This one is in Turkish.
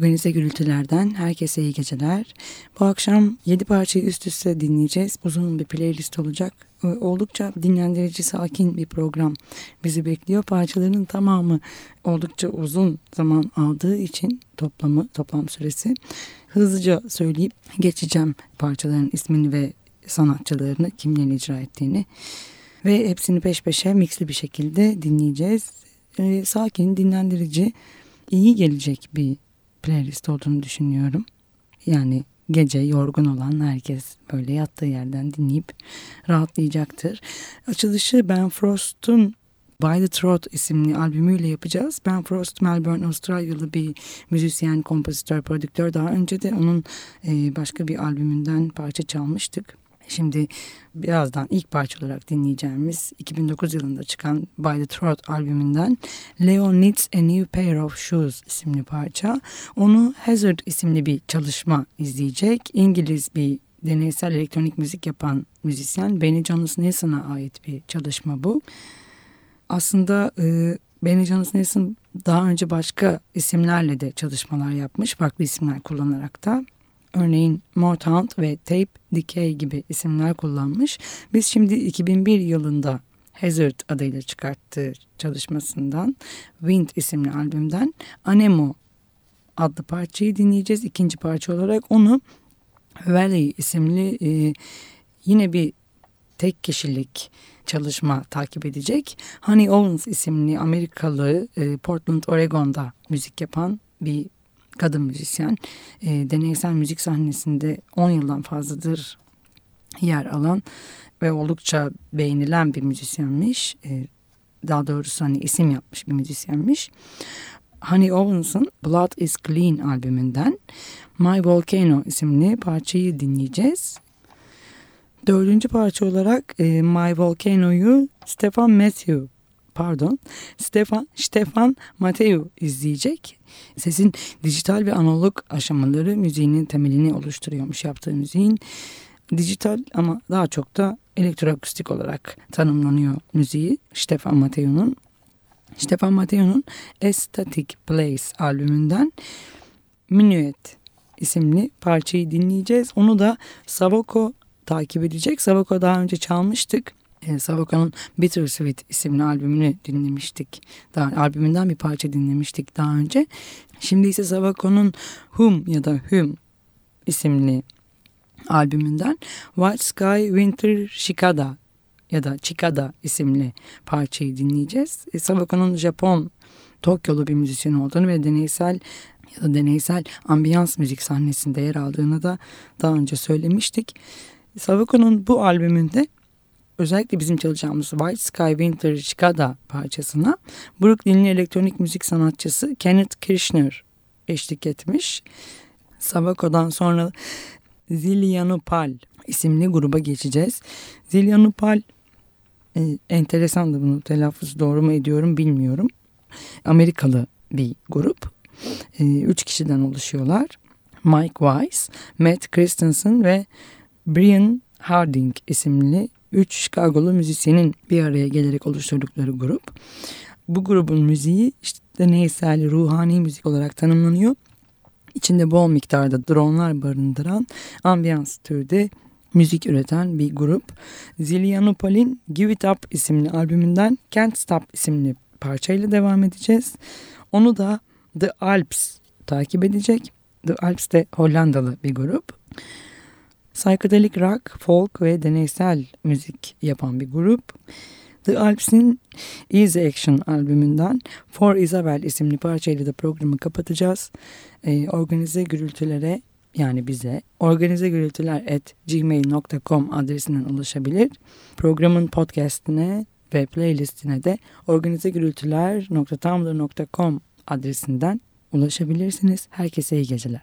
Organize gürültülerden herkese iyi geceler. Bu akşam 7 parçayı üst üste dinleyeceğiz. Uzun bir playlist olacak. Ee, oldukça dinlendirici, sakin bir program bizi bekliyor. Parçaların tamamı oldukça uzun zaman aldığı için toplamı, toplam süresi hızlıca söyleyip geçeceğim parçaların ismini ve sanatçılarını, kimlerin icra ettiğini ve hepsini peş peşe mixli bir şekilde dinleyeceğiz. Ee, sakin, dinlendirici, iyi gelecek bir playlist olduğunu düşünüyorum. Yani gece yorgun olan herkes böyle yattığı yerden dinleyip rahatlayacaktır. Açılışı Ben Frost'un By the Throat isimli albümüyle yapacağız. Ben Frost Melbourne Avustralyalı bir müzisyen, kompozitör, prodüktör. Daha önce de onun başka bir albümünden parça çalmıştık. Şimdi birazdan ilk parça olarak dinleyeceğimiz 2009 yılında çıkan By the Throat albümünden Leo Needs a New Pair of Shoes isimli parça. Onu Hazard isimli bir çalışma izleyecek. İngiliz bir deneysel elektronik müzik yapan müzisyen Benny Jonas Nelson'a ait bir çalışma bu. Aslında e, Benny Jonas Nelson daha önce başka isimlerle de çalışmalar yapmış. Farklı isimler kullanarak da. Örneğin Motown ve Tape Decay gibi isimler kullanmış. Biz şimdi 2001 yılında Hazard adıyla çıkarttığı çalışmasından Wind isimli albümden Anemo adlı parçayı dinleyeceğiz. İkinci parça olarak onu Valley isimli e, yine bir tek kişilik çalışma takip edecek. Honey Owens isimli Amerikalı e, Portland, Oregon'da müzik yapan bir kadın müzisyen. E, deneysel müzik sahnesinde 10 yıldan fazladır yer alan ve oldukça beğenilen bir müzisyenmiş. E, daha doğrusu hani isim yapmış bir müzisyenmiş. Honey Owens'ın Blood is Clean albümünden My Volcano isimli parçayı dinleyeceğiz. Dördüncü parça olarak e, My Volcano'yu Stefan Matthew pardon Stefan Stefan Mateu izleyecek. Sesin dijital ve analog aşamaları müziğinin temelini oluşturuyormuş yaptığı müziğin. Dijital ama daha çok da elektroakustik olarak tanımlanıyor müziği Stefan Mateu'nun. Stefan Mateu'nun Estatic Place albümünden Minuet isimli parçayı dinleyeceğiz. Onu da Savoko takip edecek. Savoko daha önce çalmıştık e, Savoka'nın Bittersweet isimli albümünü dinlemiştik. Daha albümünden bir parça dinlemiştik daha önce. Şimdi ise Savoka'nın Hum ya da Hum isimli albümünden White Sky Winter Shikada ya da Chikada isimli parçayı dinleyeceğiz. E, Savoka'nın Japon Tokyolu bir müzisyen olduğunu ve deneysel ya da deneysel ambiyans müzik sahnesinde yer aldığını da daha önce söylemiştik. Savoka'nın bu albümünde özellikle bizim çalacağımız White Sky Winter Chicago parçasına Brooklyn'li elektronik müzik sanatçısı Kenneth Kirchner eşlik etmiş. Savako'dan sonra Zilyanupal isimli gruba geçeceğiz. Zilyanupal e, enteresan da bunu telaffuz doğru mu ediyorum bilmiyorum. Amerikalı bir grup. E, üç kişiden oluşuyorlar. Mike Weiss, Matt Christensen ve Brian Harding isimli üç Chicago'lu müzisyenin bir araya gelerek oluşturdukları grup. Bu grubun müziği işte deneysel, ruhani müzik olarak tanımlanıyor. İçinde bol miktarda dronlar barındıran ambiyans türde müzik üreten bir grup. Zilyanopol'in Give It Up isimli albümünden Can't Stop isimli parçayla devam edeceğiz. Onu da The Alps takip edecek. The Alps de Hollandalı bir grup. Psychedelic rock, folk ve deneysel müzik yapan bir grup. The Alps'in Easy Action albümünden For Isabel isimli parçayla da programı kapatacağız. Ee, organize gürültülere yani bize organizegürültüler at gmail.com adresinden ulaşabilir. Programın podcastine ve playlistine de organizegürültüler.tumblr.com adresinden ulaşabilirsiniz. Herkese iyi geceler.